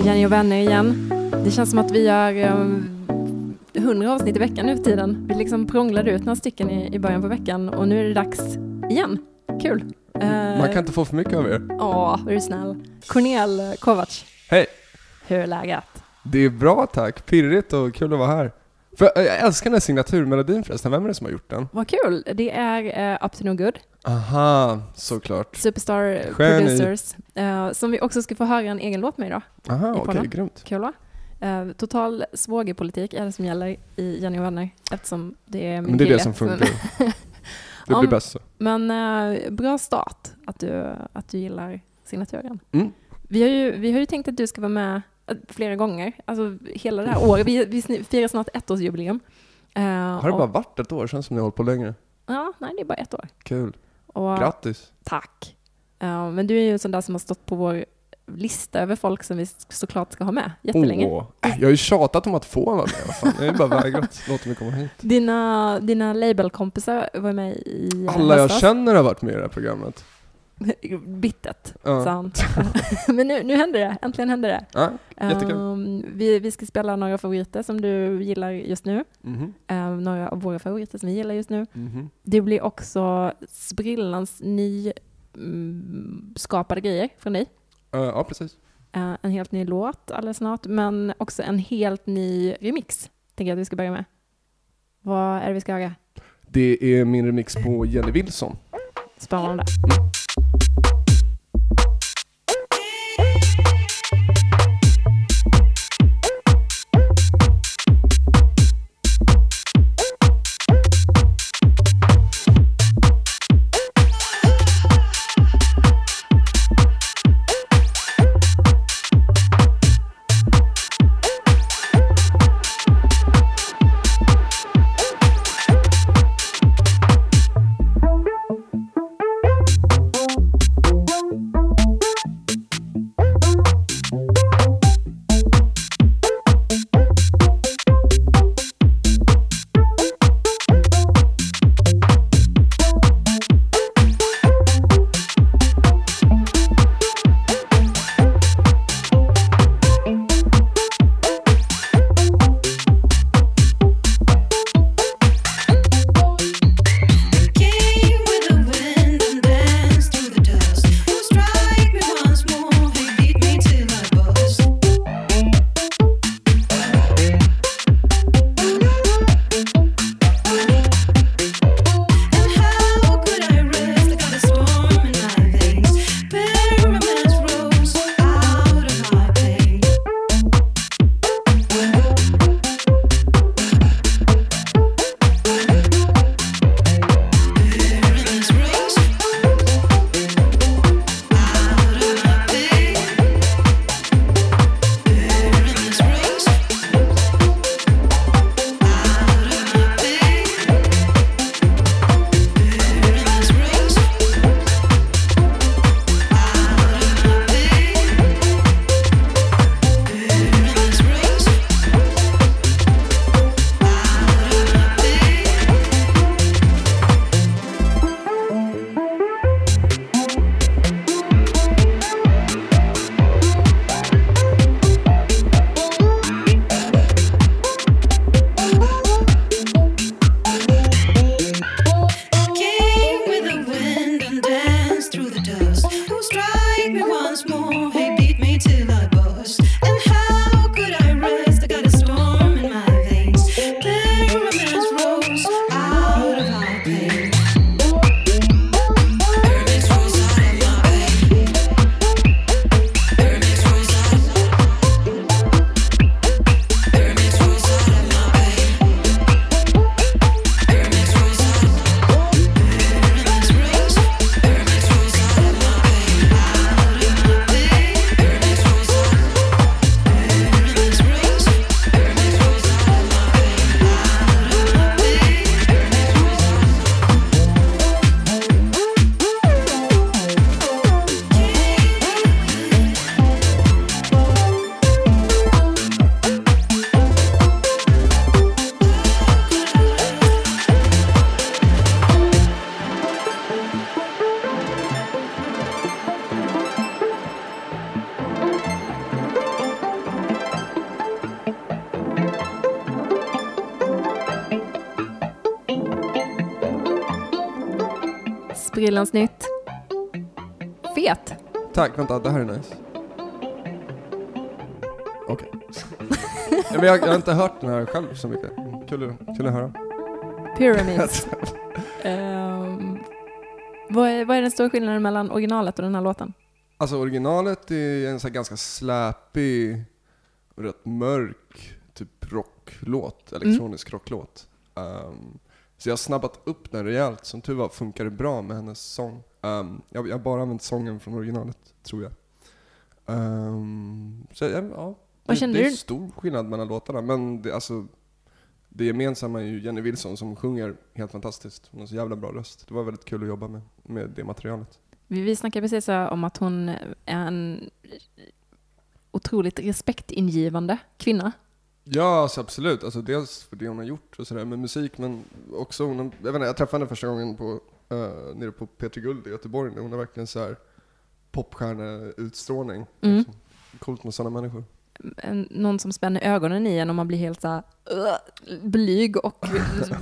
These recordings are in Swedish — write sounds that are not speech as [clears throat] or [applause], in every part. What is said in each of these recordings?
Är Jenny och vänner igen. Det känns som att vi gör um, 100 avsnitt i veckan nu för tiden. Vi liksom prånglade ut några stycken i, i början på veckan och nu är det dags igen. Kul. Uh, Man kan inte få för mycket av er. Ja, är du snäll. Cornel Kovacs. Hej! Hur är läget? Det är bra tack, pirrigt och kul att vara här. För jag älskar den här signaturmelodin förresten, vem är det som har gjort den? Vad kul. Det är uh, Up to No Good. Aha, såklart. Superstar Geni. Producers. Uh, som vi också ska få höra en egen låt med idag. Aha, okej, podden. grymt. Kul va? Uh, total svågerpolitik är det som gäller i Jenny och vänner eftersom det är min Men det är kille. det som funkar. [laughs] Det Om- blir bäst så. Men eh, bra start att du, att du gillar signaturen. Mm. Vi, har ju, vi har ju tänkt att du ska vara med eh, flera gånger, alltså hela det här året. Vi, vi firar snart ettårsjubileum. Uh, Har det bara varit ett år? Känns som ni har hållit på längre. Ja, nej det är bara ett år. Kul. Och, Grattis. Tack. Eh, men du är ju en sån där som har stått på vår lista över folk som vi såklart ska ha med jättelänge. Åh, jag har ju tjatat om att få vara med. Fan. Jag har ju bara vägrat [laughs] låta mig komma hit. Dina, dina labelkompisar var med i Alla jag höstas. känner har varit med i det här programmet. [laughs] Bittert, Ja. sa han. [laughs] Men nu, nu händer det, äntligen händer det. Ja. Ehm, vi, vi ska spela några favoriter som du gillar just nu. Mhm, Ehm, några av våra favoriter som vi gillar just nu. mhm. Det blir också sprillans ny mm, skapade grejer från dig. Eh, Ja, precis. Eh, en helt ny låt alldeles snart, men också en helt ny remix. Tänker jag att vi ska börja med. Vad är det vi ska höra? Det är min remix på Jenny Wilson. Spännande. Came vänta, det här är nice. Okej. Ja, men jag, jag har inte hört den här själv så mycket. Kul, att- kul att höra. Pyramids. [laughs] Ehm, vad, är, vad är den stora skillnaden mellan originalet och den här låten? Alltså originalet är en så här ganska släpig och rätt mörk typ rocklåt, elektronisk rocklåt. Ehm, så jag har snabbat upp den rejält. Som tur var funkar det bra med hennes sång. Um, jag, jag har bara använt sången från originalet, tror jag. Ehm, så ja, ja Vad det, det är du? stor skillnad mellan låtarna, men det, alltså, det gemensamma är ju Jenny Wilson som sjunger helt fantastiskt. Hon har så jävla bra röst. Det var väldigt kul att jobba med, med det materialet. Vi, vi snackade precis om att hon är en otroligt respektingivande kvinna. Ja, alltså absolut. Alltså dels för det hon har gjort och sådär med musik, men också hon, jag vet inte, jag träffade henne första gången på, uh, nere på P3 Guld i Göteborg. Hon har verkligen så här popstjärneutstrålning. Mm. Liksom. Coolt med sådana människor. En, någon som spänner ögonen i en och man blir helt så här, "Ugh", blyg och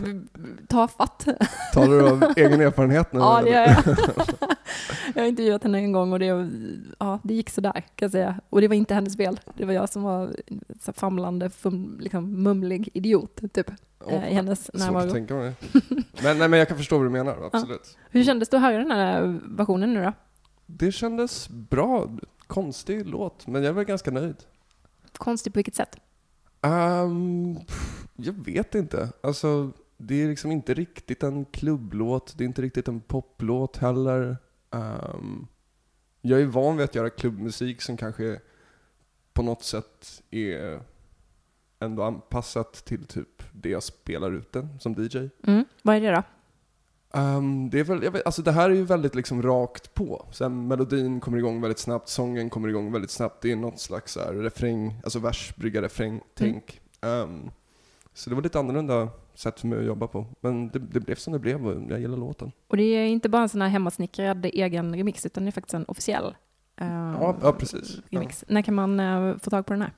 [laughs] tafatt. Talar du av egen erfarenhet nu? Ja, det gör jag. [laughs] [laughs] jag har intervjuat henne en gång och det, ja, det gick sådär kan jag säga. Och det var inte hennes fel. Det var jag som var så famlande, fum, liksom, mumlig idiot typ, eh, i hennes Svårt att närvaro. tänka mig. [laughs] Men, nej, men jag kan förstå vad du menar, absolut. Hur kändes det att höra den här versionen nu då? Det kändes bra. Konstig låt, men jag var ganska nöjd. Konstigt på vilket sätt? Pff, jag vet inte. Alltså, det är liksom inte riktigt en klubblåt. Det är inte riktigt en poplåt heller. Ehm, jag är van vid att göra klubbmusik som kanske på något sätt är ändå anpassat till typ det jag spelar ute som DJ. Mm. Vad är det då? Ehm, det, är väl, jag vet, alltså det här är ju väldigt liksom rakt på. Sen melodin kommer igång väldigt snabbt, sången kommer igång väldigt snabbt. Det är något slags så här refräng, alltså vers, brygga, refräng, tänk. Ehm, så det var lite annorlunda sätt för mig att jobba på. Men det, det blev som det blev och jag gillar låten. Och det är inte bara en sån här hemmasnickrad egen remix utan det är faktiskt en officiell eh, Ja, ja precis. Ja. remix. När kan man eh, få tag på den här?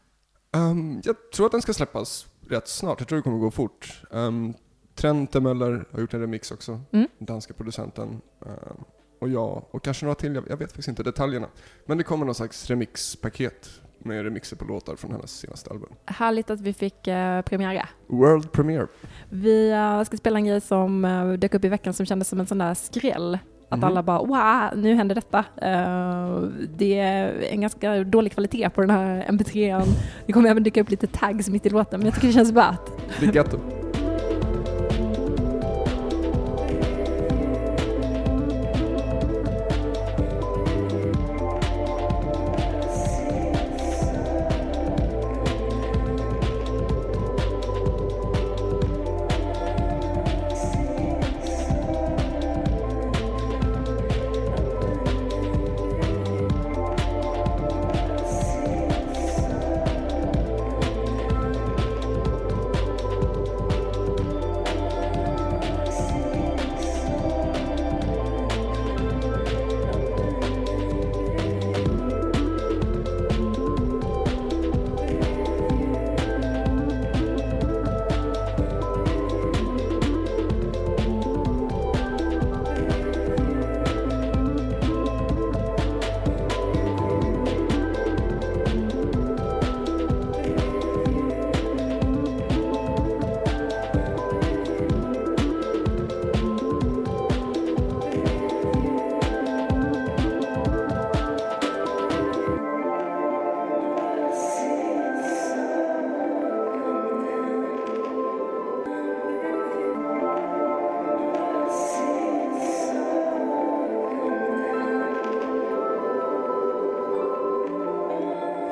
Ehm, jag tror att den ska släppas rätt snart. Jag tror det kommer gå fort. Um, Trent Möller har gjort en remix också, Mm. danska producenten. Ehm, och jag, och kanske några till, jag, jag vet faktiskt inte detaljerna. Men det kommer någon slags remixpaket med remixer på låtar från hennes senaste album. Härligt att vi fick eh, premiära. World Premiere. Vi eh, ska spela en grej som uh, dök upp i veckan som kändes som en sån där skräll. Att Mhm. alla bara wow, nu händer detta. Eh, det är en ganska dålig kvalitet på den här mp3an. Det kommer även dyka upp lite tags mitt i låten men jag tycker det känns värt. Det är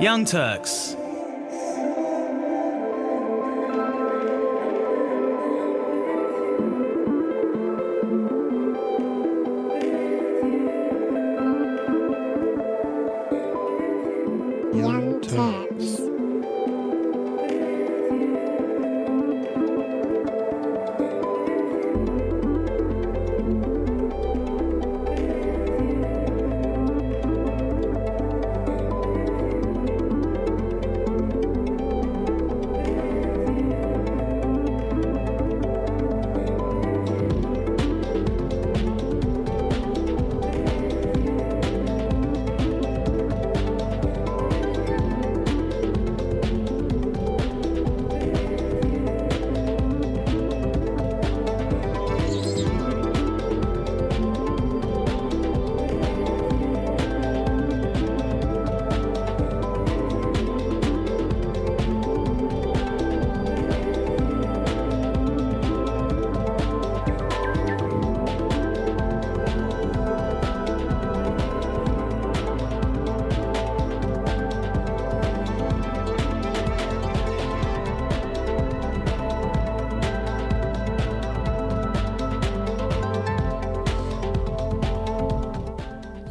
Young Turks.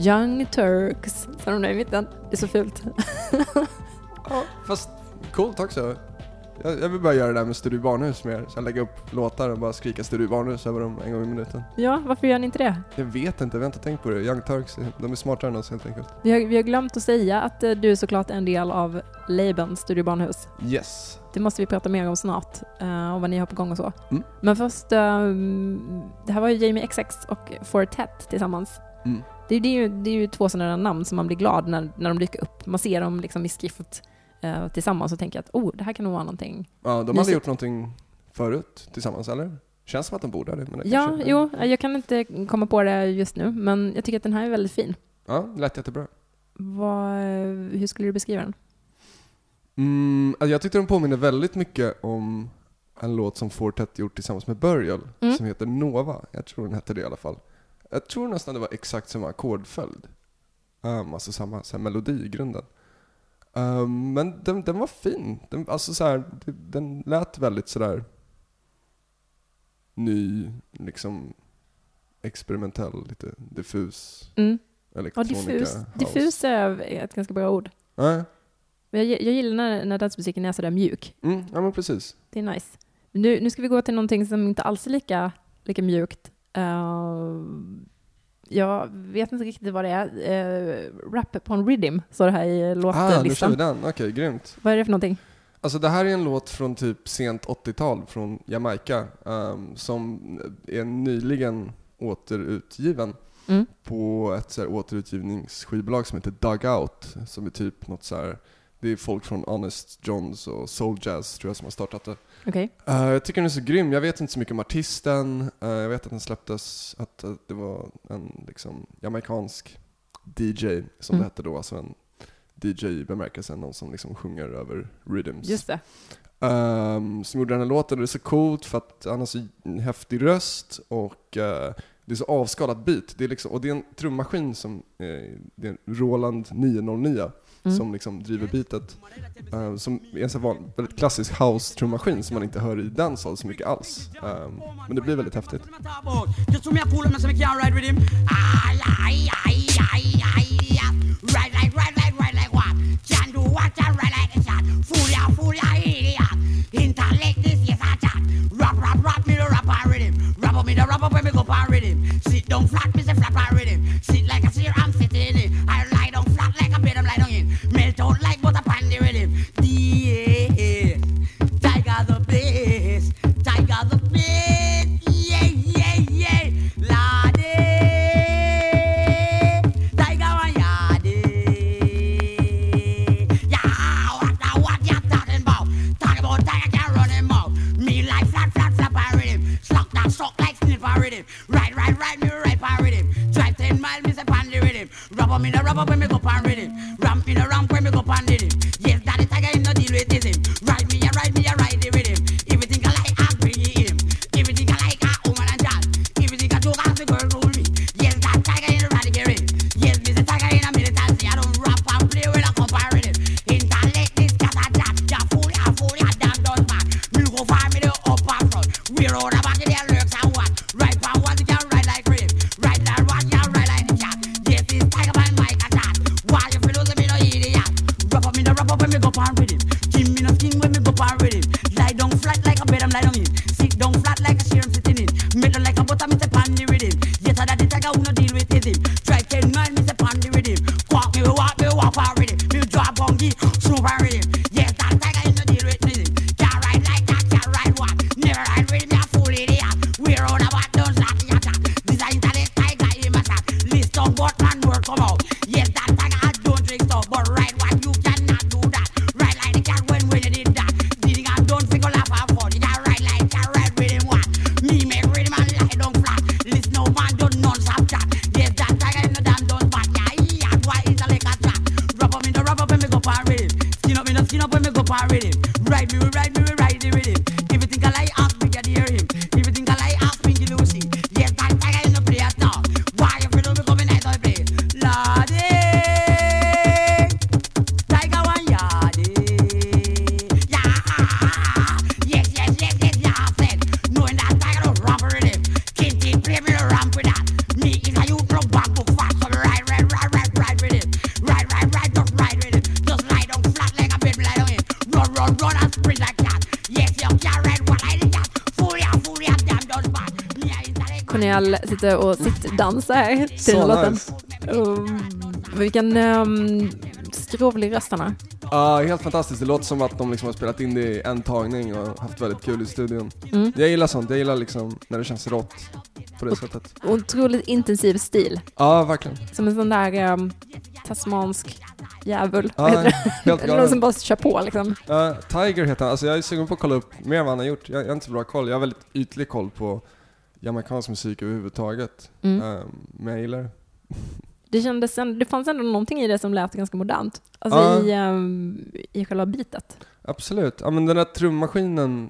Young Turks, sa de där i mitten. Det är så fult. [laughs] Ja, fast coolt också. Jag, jag vill bara göra det där med Studio Barnhus mer. Så jag lägga upp låtar och bara skrika Studio Barnhus över dem en gång i minuten. Ja, varför gör ni inte det? Jag vet inte, vi har inte tänkt på det. Young Turks, de är smartare än oss helt enkelt. Vi har, vi har glömt att säga att eh, du såklart är en del av labeln Studio Barnhus. Yes. Det måste vi prata mer om snart, eh, och vad ni har på gång och så. Mm. Men först, eh, det här var ju Jamie XX och Fortet tillsammans. Mm. Det, det, är ju, det är ju två sådana namn som man blir glad när, när de dyker upp. Man ser dem liksom i skrift eh, tillsammans och tänker att oh, det här kan nog vara någonting. Ja, de hade gjort någonting förut tillsammans, eller? Känns som att de borde ha det. Men det Ja, kanske- jo, jag kan inte komma på det just nu, men jag tycker att den här är väldigt fin. Ja, lät jättebra. Vad, hur skulle du beskriva den? Mm, alltså jag tyckte den påminner väldigt mycket om en låt som Fortet gjort tillsammans med Burial, Mm. som heter Nova. Jag tror den hette det i alla fall. Jag tror nästan det var exakt samma ackordföljd. Um, alltså samma så här, melodi i grunden. Um, men den, den var fin. Den, alltså så här, den lät väldigt sådär ny, liksom experimentell, lite diffus Mm. Ja, diffus, house. diffus är ett ganska bra ord. Ja, Men Jag, jag gillar när, när dansmusiken är sådär mjuk. mm, ja men precis. Det är nice. Nu, nu ska vi gå till någonting som inte alls är lika, lika mjukt. Uh, jag vet inte riktigt vad det är. Uh, Rap upon rhythm står det här i Ah, nu kör låtlistan. vi den. Okej, grymt. vad är det för någonting? Alltså det här är en låt från typ sent 80-tal från Jamaica ehm, som är nyligen återutgiven Mm. på ett så här, återutgivningsskivbolag som heter Dugout som är typ något så här, det är folk från Honest Johns och Soul Jazz tror jag som har startat det. Okej. Eh, jag tycker den är så grym, jag vet inte så mycket om artisten, Eh, jag vet att den släpptes, att, att det var en liksom jamaicansk DJ som Mm. det hette då, alltså en DJ i bemärkelsen, någon som liksom sjunger över rhythms. Just det. Ehm, som gjorde den här låten. Det är så coolt för att han har så häftig röst och eh, det är så avskalat beat. Det är liksom, och det är en trummaskin som, eh, det är en Roland 909 Mm. som liksom driver beatet. Eh, som är en sån van, väldigt klassisk house-trummaskin som man inte hör i dancehall så mycket alls. Ehm, men det blir väldigt häftigt. A a. Sit down flat, me say flap and rhythm. Sit like a seer, I'm sitting in it. I like a bed, I'm lie down in. Melt out like sitter och sittdansar här till Så låten. nice. Um, vilken um, skrovlig röst han har. Ja, helt fantastiskt. Det låter som att de liksom har spelat in det i en tagning och haft väldigt kul i studion. Mm. Jag gillar sånt, jag gillar liksom när det känns rått på det sättet. Otroligt intensiv stil. Ja, verkligen. Som en sån där um, tasmansk djävul. Ja, helt [laughs] någon som galen. bara kör på liksom. Ja, Tiger heter han, alltså jag är sugen på att kolla upp mer vad han har gjort. Jag, jag har inte så bra koll, jag har väldigt ytlig koll på jamaicansk musik överhuvudtaget. Mm. Um, men jag gillar det. [laughs] Det, kändes, ändå- det fanns ändå någonting i det som lät ganska modernt. Alltså Ja. i, um, i själva bitet. Absolut. Ja men den där trummaskinen,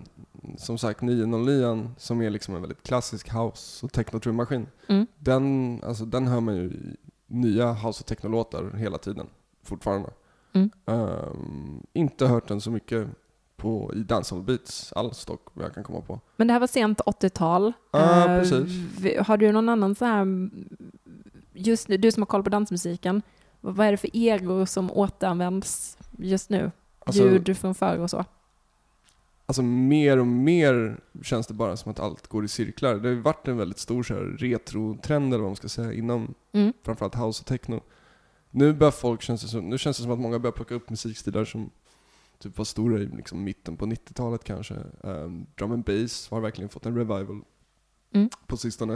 som sagt 909 som är liksom en väldigt klassisk house och techno-trummaskin. Mm. Den, alltså, den hör man ju i nya house och techno-låtar hela tiden, fortfarande. Mm. Ehm, inte hört den så mycket på, i dancehall beats alls dock, vad jag kan komma på. Men det här var sent 80-tal. Ja, Eh, precis. vi- Har du någon annan så här, just nu, du som har koll på dansmusiken, vad är det för egor som återanvänds just nu? Alltså- Ljud från förr och så. Alltså mer och mer känns det bara som att allt går i cirklar. Det har ju varit en väldigt stor så här, retro-trend eller vad man ska säga inom Mm. framförallt house och techno. Nu börjar folk, känns det som, nu känns det som att många börjar plocka upp musikstilar som typ var stora i liksom mitten på 90-talet kanske. Um, drum and bass har verkligen fått en revival Mm. på sistone.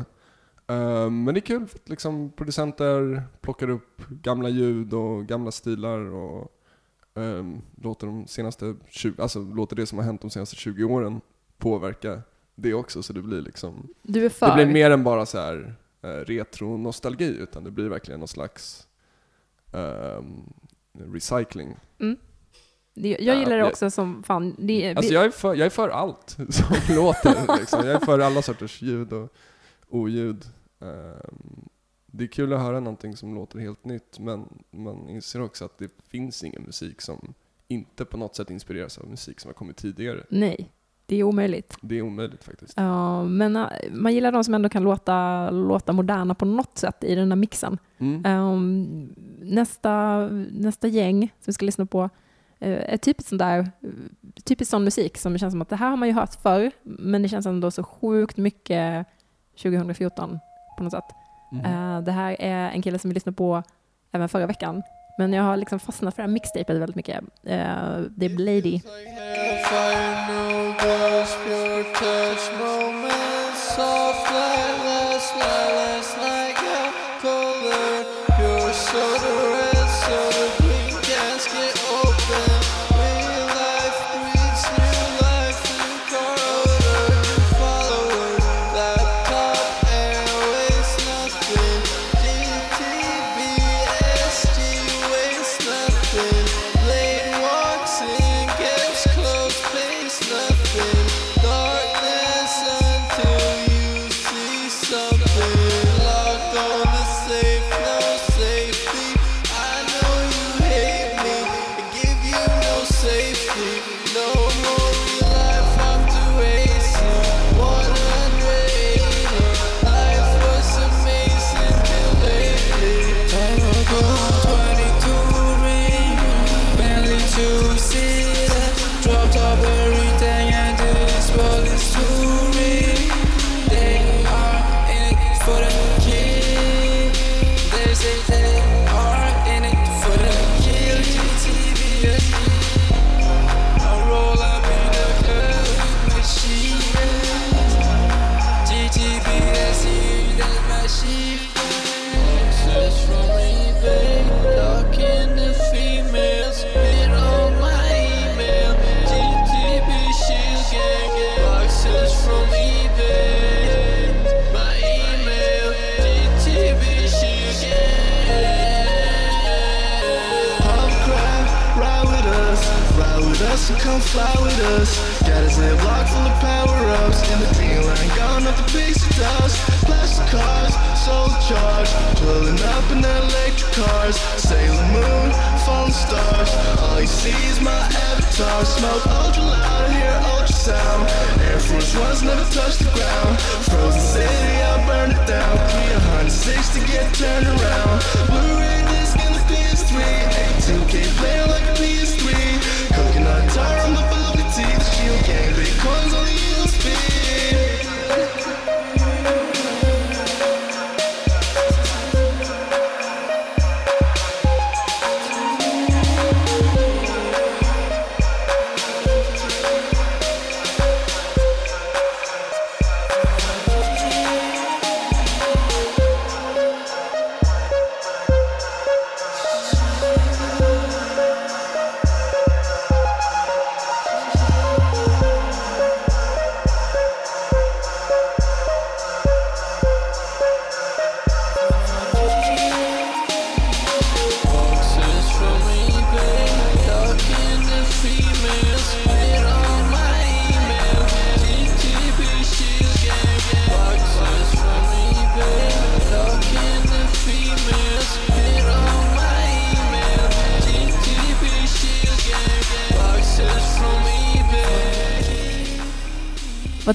Um, men det är kul för att liksom producenter plockar upp gamla ljud och gamla stilar och um, låter, de senaste 20, alltså låter det som har hänt de senaste 20 åren påverka det också så det blir liksom Du är för. det blir mer än bara så här eh, retro-nostalgi, utan det blir verkligen någon slags ehm, recycling. Mm. Jag Ja, gillar det också som fan. Det, Alltså jag är för, jag är för allt [laughs] som [laughs] låter, liksom. Jag är för alla sorters ljud och oljud. Ehm, det är kul att höra någonting som låter helt nytt, men man inser också att det finns ingen musik som inte på något sätt inspireras av musik som har kommit tidigare. nej, det är omöjligt. Det är omöjligt faktiskt. Ja, men äh, man gillar de som ändå kan låta, låta moderna på något sätt i den här mixen. Mm. Ehm, nästa, nästa gäng som vi ska lyssna på eh, är typiskt sån där, typiskt sån musik som känns som att det här har man ju hört förr, men det känns ändå så sjukt mycket 2014 på något sätt. Mm. Eh, det här är en kille som vi lyssnade på även förra veckan, men jag har liksom fastnat för det här mixtapet väldigt mycket. Eh, det är Blady. Avatar. Smoke ultra loud, hear ultrasound. Air Force Ones never touch the ground. Frozen city, I'll burn it down. 360 get turned around. Blu-ray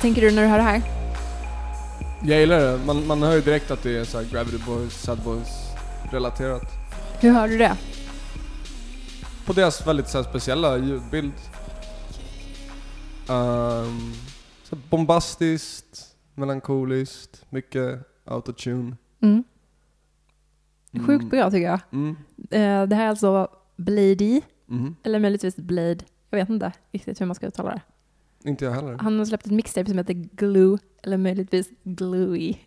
tänker du när du hör det här? Jag gillar det. Man, man hör ju direkt att det är så Gravity Boys, Sad Boys relaterat. Hur hör du det? På deras väldigt så speciella ljudbild. Um, så bombastiskt, melankoliskt, mycket autotune. Mm. Mm. Sjukt bra tycker jag. Mm. Eh, det här är alltså Blady, Mhm. eller möjligtvis Blade. Jag vet inte riktigt hur man ska uttala det. Inte jag heller. Han har släppt ett mixtape som heter Glue, eller möjligtvis Gluey. [laughs]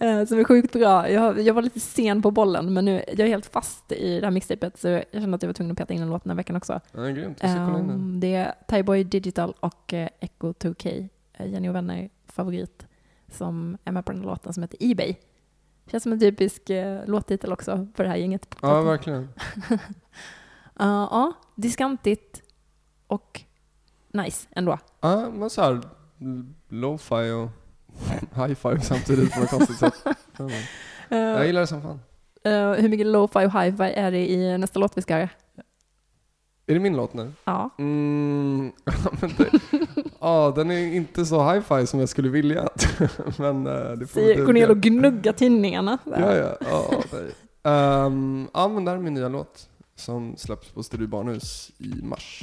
Eh, som är sjukt bra. Jag, jag var lite sen på bollen, men nu jag är helt fast i det här mixtapet så jag kände att jag var tvungen att peta in en låt den här veckan också. Ja, det är grymt. Um, det är Tyboy Digital och eh, Echo 2K, eh, Jenny och vänner favorit, som är med på den här låten som heter Ebay. Känns som en typisk eh, låttitel också för det här gänget. Ja, verkligen. [laughs] Uh, ja, diskantigt och nice ändå. Ja, men så här lo-fi och [laughs] hi-fi samtidigt på något konstigt sätt. Uh, Jag gillar det som fan. uh, hur mycket lo-fi och hi-fi är det i nästa låt vi ska höra? Är det min låt nu? Ja. Mm, [laughs] men det, ja, den är inte så hi-fi som jag skulle vilja. [laughs] men eh, det får Säger, ner och gnuggar tinningarna. Ja, ja. ja, nej. Ehm, ja, men det här är min nya låt som släpps på Studio Barnhus i mars.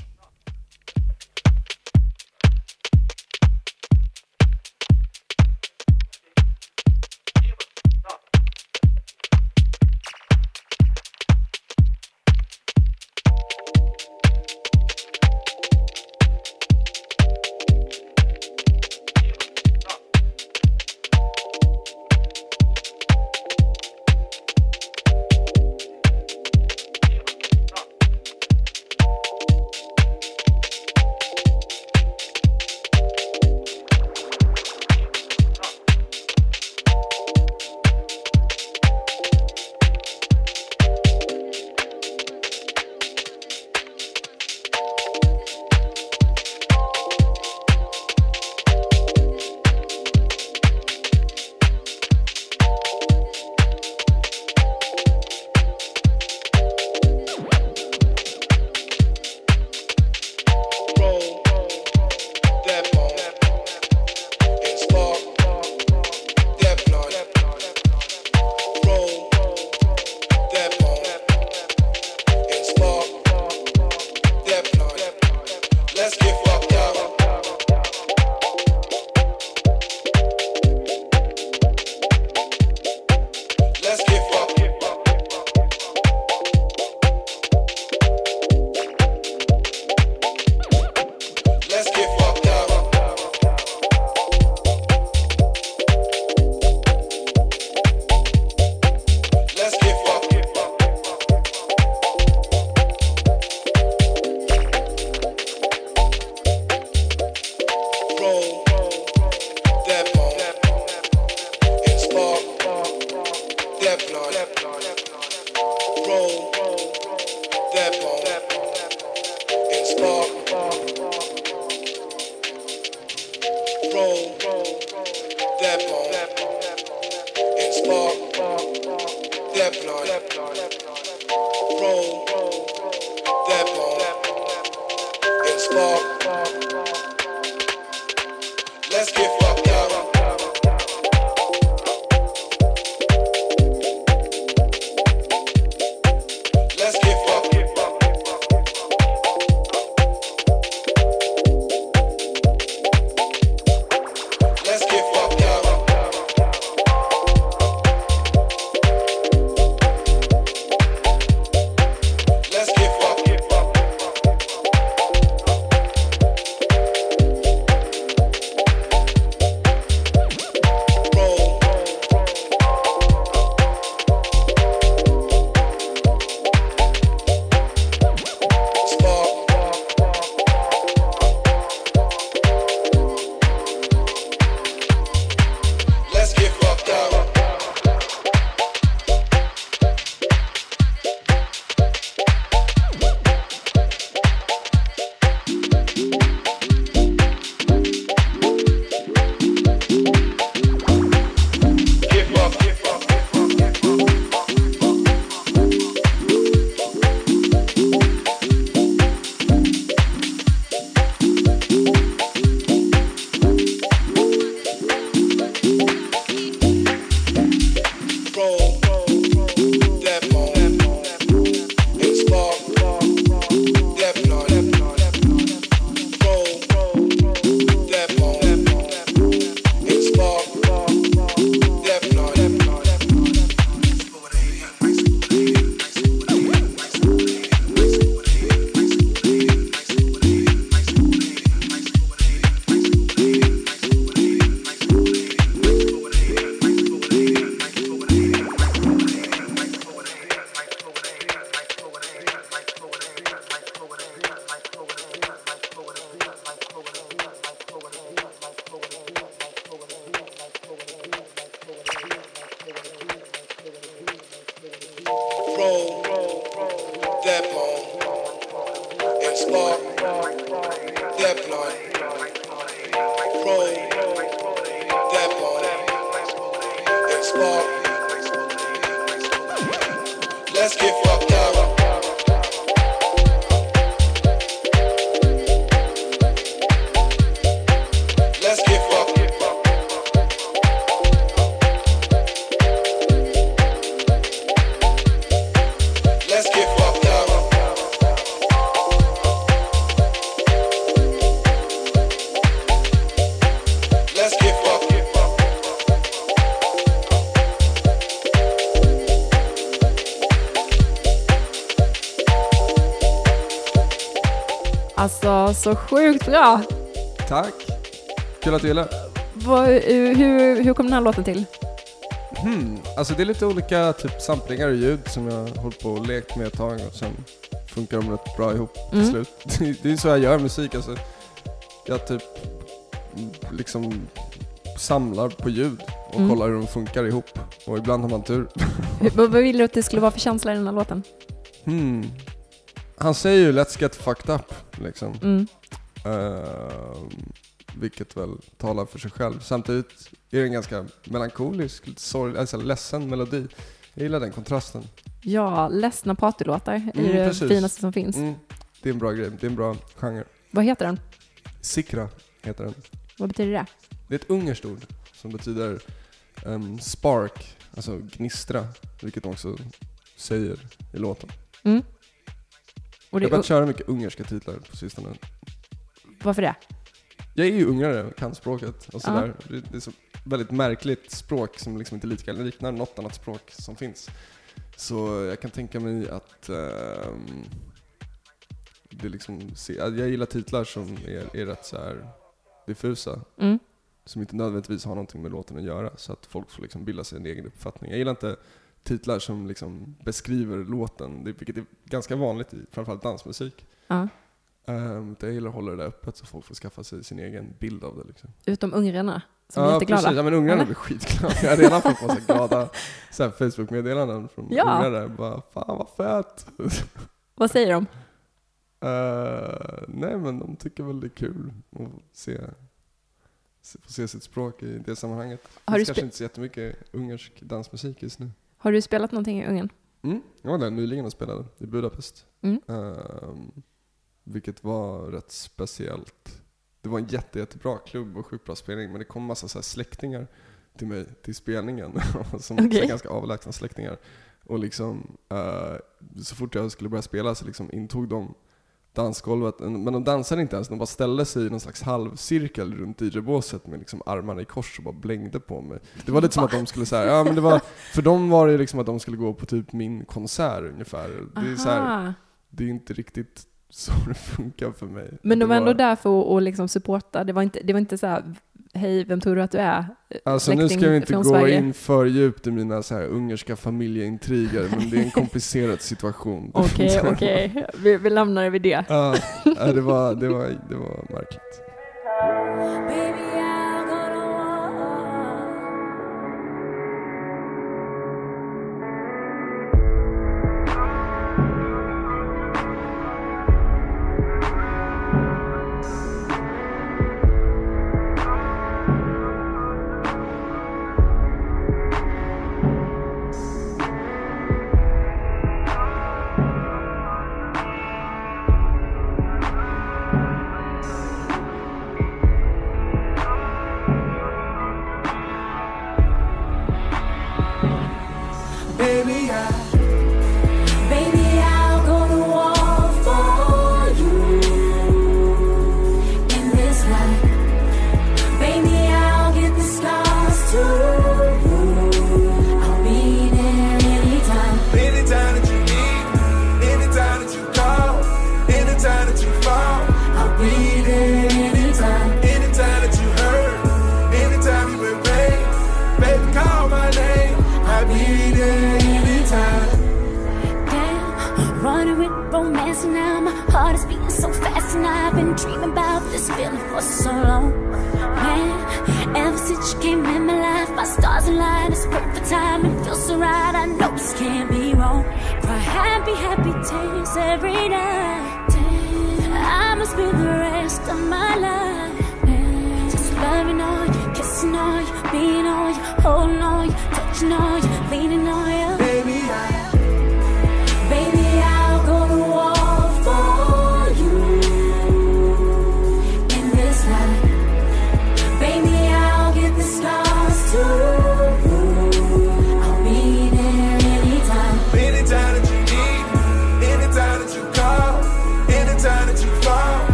Så sjukt bra. Tack! Kul att du gillar. Vad, hur, hur kom den här låten till? Hmm. Alltså det är lite olika typ samplingar och ljud som jag har hållit på och lekt med ett tag och sen funkar de rätt bra ihop till Mm. slut. [laughs] Det- är så jag gör musik alltså. Jag typ liksom samlar på ljud och Mm. kollar hur de funkar ihop. Och ibland har man tur. Vad vill du att det skulle vara för känsla i den här låten? Hmm. Han säger ju 'Let's get fucked up' liksom. Mm. Ehm, vilket väl talar för sig själv. Samtidigt är det en ganska melankolisk, lite sorglig, alltså ledsen melodi. Jag gillar den kontrasten. Ja, ledsna partylåtar är Mm, det precis. finaste som finns. Mm, det är en bra grej, det är en bra genre. Vad heter den? Sikra heter den. Vad betyder det? Det är ett ungerskt ord som betyder ehm, spark, alltså gnistra, vilket de också säger i låten. Mm. Och Jag har det, börjat köra mycket ungerska titlar på sistone. varför det? Jag är ju ungrare och kan språket och Ja. sådär. Det, det är så väldigt märkligt språk som liksom inte lika, liknar något annat språk som finns. Så jag kan tänka mig att ehm, det liksom, jag gillar titlar som är, är rätt så här diffusa. Mm. Som inte nödvändigtvis har någonting med låten att göra. Så att folk får liksom bilda sig en egen uppfattning. Jag gillar inte titlar som liksom beskriver låten, det, vilket är ganska vanligt i framförallt dansmusik. Ja. Um, jag gillar att hålla det där öppet så folk får skaffa sig sin egen bild av det. Liksom. Utom ungrarna, som är ja, jätteglada. precis. Ja, men ungrarna Eller? blir skitglada. Jag har redan fått massa glada Facebook-meddelanden från Ja. ungrare. Bara, Fan vad fett! [laughs] Vad säger de? Eh, nej men de tycker väl det är kul att se, få se sitt språk i det sammanhanget. Det Har finns du kanske inte så jättemycket ungersk dansmusik just nu. Har du spelat någonting i Ungern? Mm, jag var där nyligen och spelade i Budapest. Mm. Ehm, vilket var rätt speciellt. Det var en jätte, jättebra klubb och sjukt bra spelning men det kom massa så släktingar till mig till spelningen [laughs] som Okej. är ganska avlägsna släktingar. Och liksom eh, så fort jag skulle börja spela så liksom intog de dansgolvet, men de dansade inte ens, de bara ställde sig i någon slags halvcirkel runt DJ-båset med liksom armarna i kors och bara blängde på mig. Det var lite som att de skulle säga, ja men det var, för dem var det liksom att de skulle gå på typ min konsert ungefär. Det är, så här, det är inte riktigt så det funkar för mig. Men de var ändå där för att liksom supporta. Det var inte, det var inte så här, hej, vem tror du att du är? Alltså nu ska vi inte gå Sverige. in för djupt i mina så här ungerska familjeintriger, men det är en komplicerad situation. [laughs] Okej, [laughs] okej. Vi, vi lämnar det vid det. Ja, ja, det, var, det, var, det var märkligt. Baby, this feeling for so long. Man, ever since you came in my life, my stars align. It's perfect time and feels so right. I know this can't be wrong. Cry happy, happy tears. every night. I must be the rest of my life. Just loving on you, kissing on you, being on you, holding on you, touching on you, leaning on you.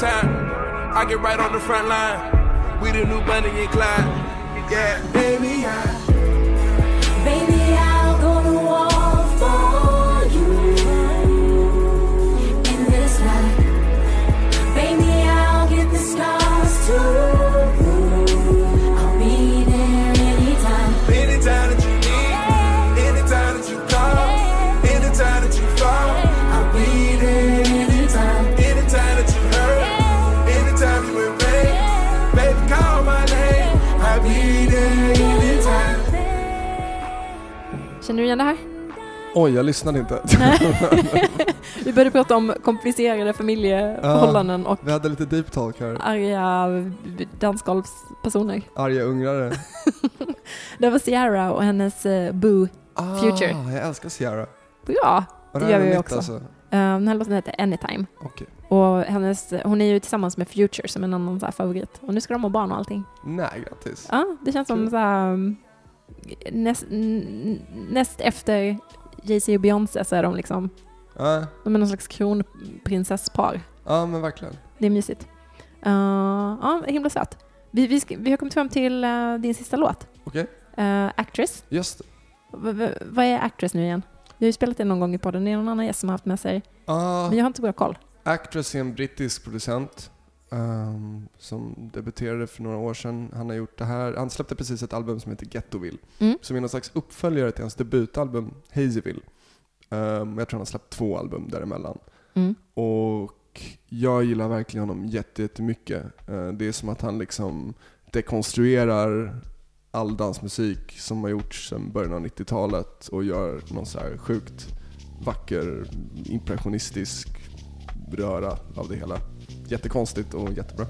Time. I get right on the front line. We the new Bunny and Clyde. Yeah, baby, I. Det här? Oj, jag lyssnade inte. [laughs] Vi började prata om komplicerade familjeförhållanden och Vi hade lite deep talk här. arga dansgolvspersoner. Arga ungrare. [laughs] Det var Ciara och hennes uh, Boo. Ah, Future. Jag älskar Ciara. Ja, Det här gör vi också. Alltså. uh, den här låten heter Anytime. Okej. Och hennes, hon är ju tillsammans med Future som en annan så favorit. Och nu ska de ha barn och allting. Nej, grattis. Ja, det känns som så här, um, näst, näst efter Jay-Z och Beyoncé så är de liksom, Ja, de är någon slags kronprinsesspar. ja, men verkligen. Det är mysigt. Uh, ja, himla söt. Vi, vi, ska, vi har kommit fram till uh, din sista låt. Okej. Uh, Actress. Just det. V- v- vad är Actress nu igen? Vi har ju spelat det någon gång i podden. Det är någon annan gäst som har haft med sig. Ah, Men jag har inte bra koll. Actress är en brittisk producent ehm, som debuterade för några år sedan. Han har gjort det här, han släppte precis ett album som heter Ghettoville, Mm. som är någon slags uppföljare till hans debutalbum Hazyville. Um, jag tror han har släppt två album däremellan. Mm. Och jag gillar verkligen honom jätte- jättemycket. Uh, det är som att han liksom dekonstruerar all dansmusik som har gjorts sedan början av 90-talet och gör någon så här sjukt vacker, impressionistisk röra av det hela. Jättekonstigt och jättebra.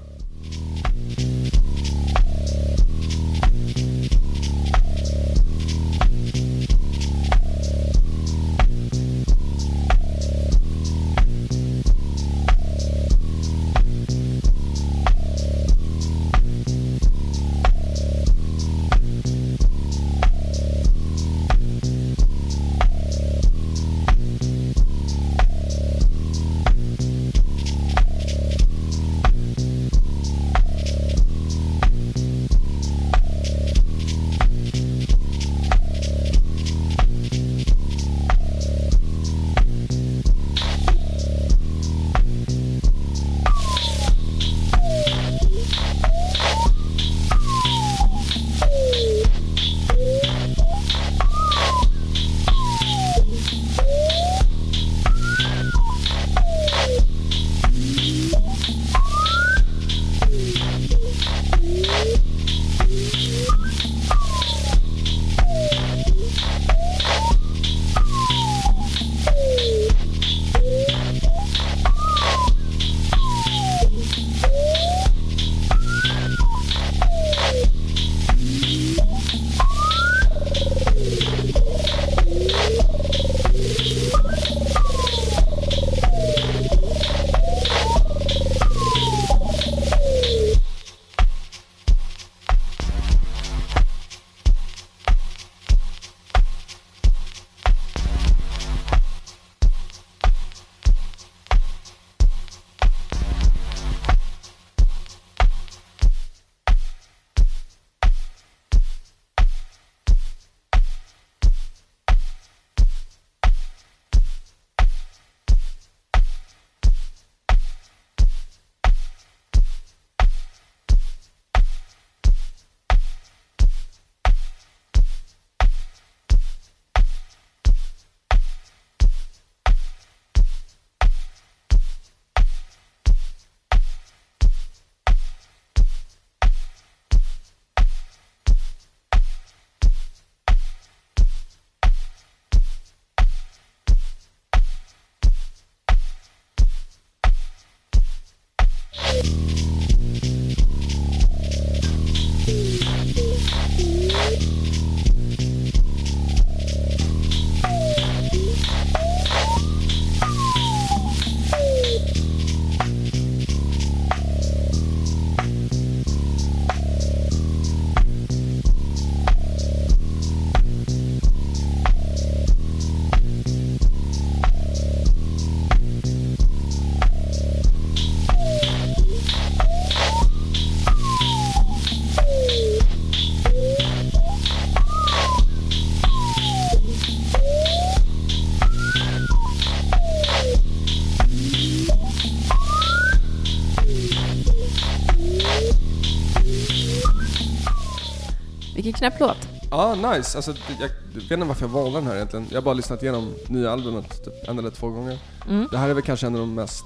Knäpp låt. Ja, nice. Alltså, jag vet inte varför jag valde den här egentligen. Jag har bara lyssnat igenom nya albumet typ en eller två gånger. Mm. Det här är väl kanske en av de mest,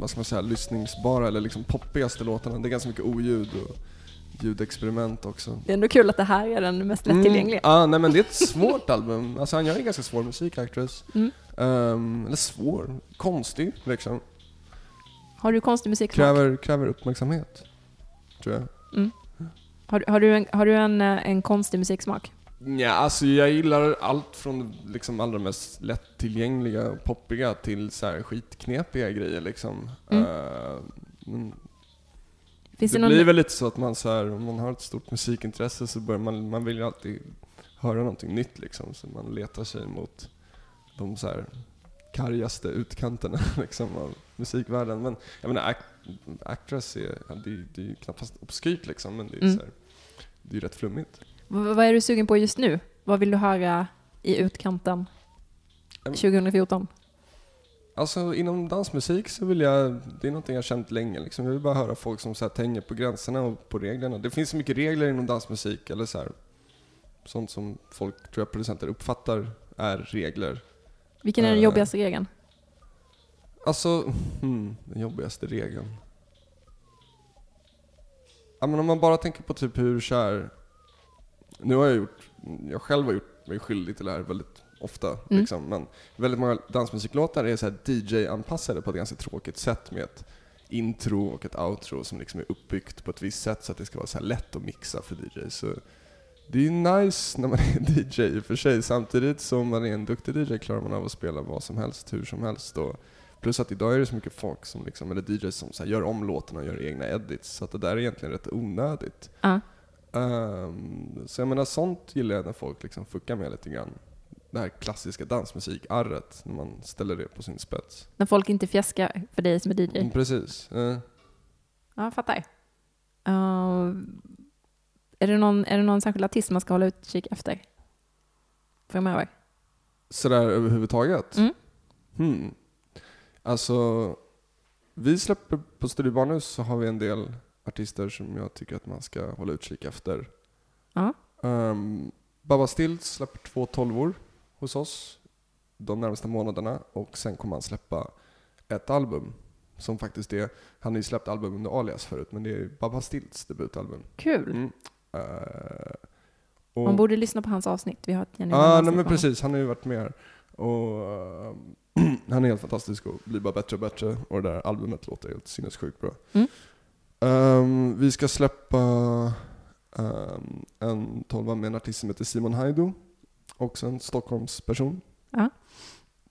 vad ska man säga, lyssningsbara eller liksom poppigaste låtarna. Det är ganska mycket oljud och ljudexperiment också. Det är ändå kul att det här är den mest lättillgängliga. Mm, ja, nej men det är ett svårt album. Alltså han gör ju ganska svår musik, Actress. Mm. Ehm, eller svår, konstig liksom. Har du konstig musiksmak? Kräver, kräver uppmärksamhet, tror jag. Har, har du, en, har du en, eh, en konstig musiksmak? Ja, alltså jag gillar allt från liksom allra mest lättillgängliga och poppiga till så här skitknepiga grejer liksom. Mm. Eh, men det det, någon... blir väl lite så att man så här, om man har ett stort musikintresse så börjar man, man vill ju alltid höra någonting nytt liksom. Så man letar sig mot de så här kargaste utkanterna [laughs] liksom av musikvärlden. Men jag menar, Actress är, det, är- det är ju knappast obskyrt liksom, men det är, Mm. så här, det är rätt flummigt. Vad är du sugen på just nu? Vad vill du höra i utkanten Mm. 2014? Alltså inom dansmusik så vill jag, det är någonting jag har känt länge liksom. Jag vill bara höra folk som så här tänjer på gränserna och på reglerna. Det finns så mycket regler inom dansmusik, eller så här, sånt som folk, tror jag, producenter uppfattar är regler. Vilken är den Eh. jobbigaste regeln? Alltså, hmm, den jobbigaste regeln. Ja men om man bara tänker på typ hur så här, nu har jag gjort, jag själv har gjort mig skyldig till det här väldigt ofta Mm. liksom, men väldigt många dansmusiklåtar är så DJ-anpassade på ett ganska tråkigt sätt med ett intro och ett outro som liksom är uppbyggt på ett visst sätt så att det ska vara så lätt att mixa för DJ. Så det är ju nice när man är [laughs] DJ i och för sig. Samtidigt som man är en duktig DJ klarar man av att spela vad som helst, hur som helst. Och plus att idag är det så mycket folk som liksom, eller DJs som så gör om låtarna och gör egna edits. Så att det där är egentligen rätt onödigt. Ja. Ehm, så jag menar sånt gillar jag när folk liksom fuckar med lite grann. Det här klassiska dansmusik-arret, när man ställer det på sin spets. När folk inte fjäskar för dig som är DJ? Mm, precis. Eh, Ja, jag fattar. Uh, är, det någon, är det någon särskild artist man ska hålla utkik efter? Framöver? Sådär överhuvudtaget? Mm. Hmm. Alltså, vi släpper på Studio Barnhus så har vi en del artister som jag tycker att man ska hålla utkik efter. Ja. Um, Baba Stills släpper två tolvor hos oss de närmaste månaderna och sen kommer han släppa ett album som faktiskt är, han har ju släppt album under alias förut men det är Baba Stills debutalbum. Kul. Mm. Uh, och- Man borde lyssna på hans avsnitt. Vi har ett Ja, genuint ah, avsnitt nej men precis. Han har ju varit med här. Och eh, [clears throat] han är helt fantastisk och blir bara bättre och bättre. Och det där albumet låter helt sinnessjukt bra. Mm. Ehm, vi ska släppa ehm, en tolva med en artist som heter Simon Haido. Också en Stockholmsperson. Ja.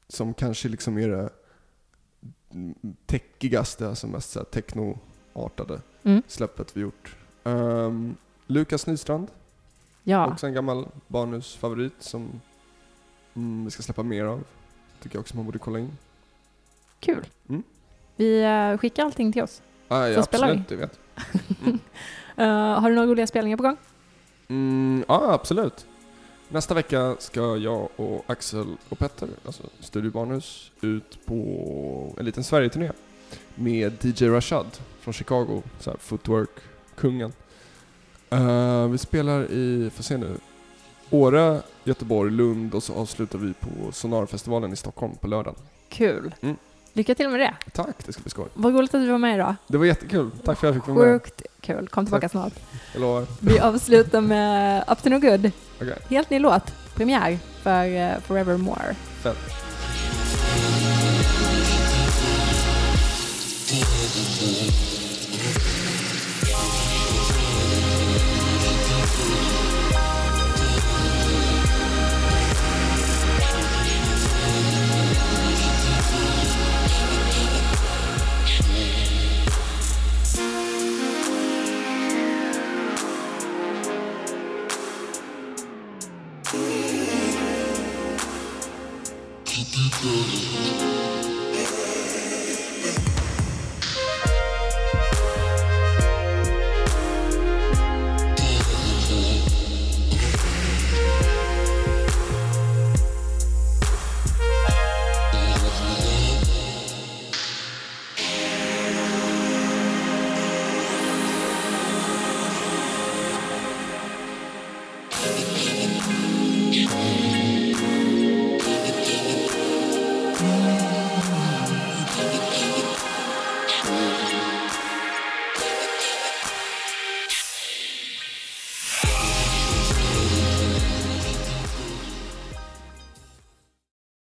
Som kanske liksom är det täckigaste, alltså mest så här techno-artade Mm. släppet vi gjort. Um, Lukas Nystrand. Ja, Också en gammal Barnhus-favorit som mm, vi ska släppa mer av. Tycker jag också man borde kolla in. kul. Mm. Vi eh, skickar allting till oss. Ah, ja, Så spelar absolut, det vet [laughs] Eh, har du några roliga spelningar på gång? mm, Ja, absolut. Nästa vecka ska jag och Axel och Petter, alltså Studio Barnhus, ut på en liten Sverige-turné med DJ Rashad från Chicago, så här footwork-kungen. Eh, vi spelar i, får se nu, Åre, Göteborg, Lund och så avslutar vi på Sonarfestivalen i Stockholm på lördagen. Kul. Mm. Lycka till med det. Tack, det ska bli skoj. Vad roligt att du var med idag. Det var jättekul. Tack för att jag fick vara med. Sjukt kul. Kom tillbaka Tack. snart. Jag lovar. Vi avslutar med Up to no good. Okej, Helt ny låt. Premiär för eh, Forevermore. fett.